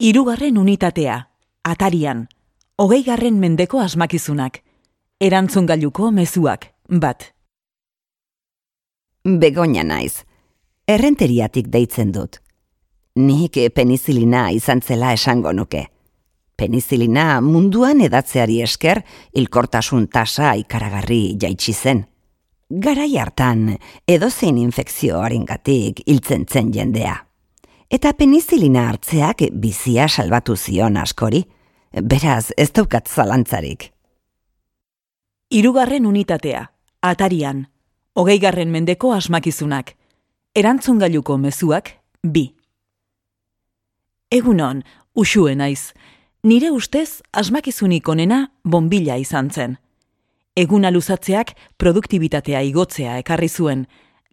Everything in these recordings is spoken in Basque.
Hirugarren unitatea, atarian, hogei garren mendeko asmakizunak, erantzun gailuko mezuak, bat. Begoña naiz. Errenteriatik deitzen dut. Nik penizilina izan zela esango nuke. Penizilina munduan edatzeari esker hilkortasun tasa ikaragarri jaitsi zen. Garai hartan edozein infekzioaren gatik hiltzen zen jendea. Eta penizilina hartzeak bizia salbatu zion askori. Beraz, ez daukat zalantzarik. Hirugarren unitatea, atarian, hogei garren mendeko asmakizunak, erantzun gailuko mezuak, bi. Egunon, usue naiz, nire ustez asmakizunik onena bombila izan zen. Eguna luzatzeak produktibitatea igotzea ekarri zuen,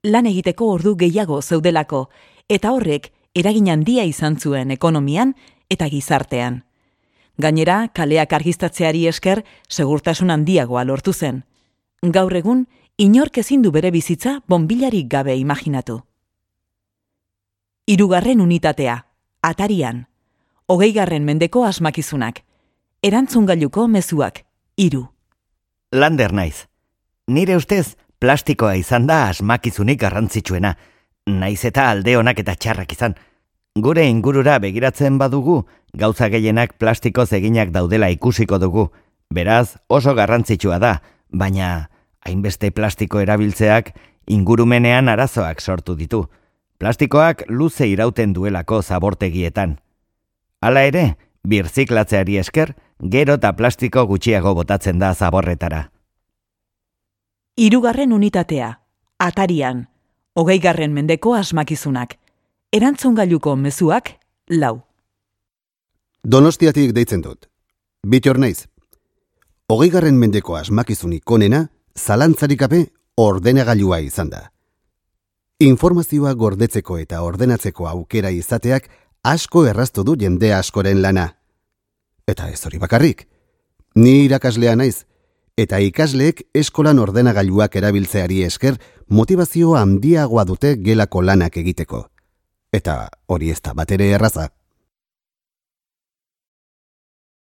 lan egiteko ordu gehiago zeudelako, eta horrek eragin handia izan zuen ekonomian eta gizartean. Gainera, kaleak argistatzeari esker, segurtasun handiagoa lortu zen. Gaur egun, inork ezin du bere bizitza bonbilarik gabe imaginatu. Hirugarren unitatea, atarian, hogei garren mendeko asmakizunak, erantzun gailuko mezuak, iru. Lander naiz. Nire ustez, plastikoa izan da asmakizunik garrantzitsuena, naiz eta alde honak eta txarrak izan. Gure ingurura begiratzen badugu, gauza gehienak plastikoz eginak daudela ikusiko dugu. Beraz, oso garrantzitsua da, baina hainbeste plastiko erabiltzeak ingurumenean arazoak sortu ditu. Plastikoak luze irauten duelako zabortegietan. Hala ere, birziklatzeari esker, gero eta plastiko gutxiago botatzen da zaborretara. Hirugarren unitatea, atarian, hogei garren mendeko asmakizunak, erantzun gailuko mezuak, lau. Donostiatik deitzen dut. Bitor naiz. Hogei garren mendeko asmakizunik onena, zalantzarik gabe ordenagailua izan da. Informazioa gordetzeko eta ordenatzeko aukera izateak asko erraztu du jende askoren lana. Eta ez hori bakarrik. Ni irakaslea naiz, eta ikasleek eskolan ordenagailuak erabiltzeari esker motivazio handiagoa dute gelako lanak egiteko. Eta hori ez da batere erraza.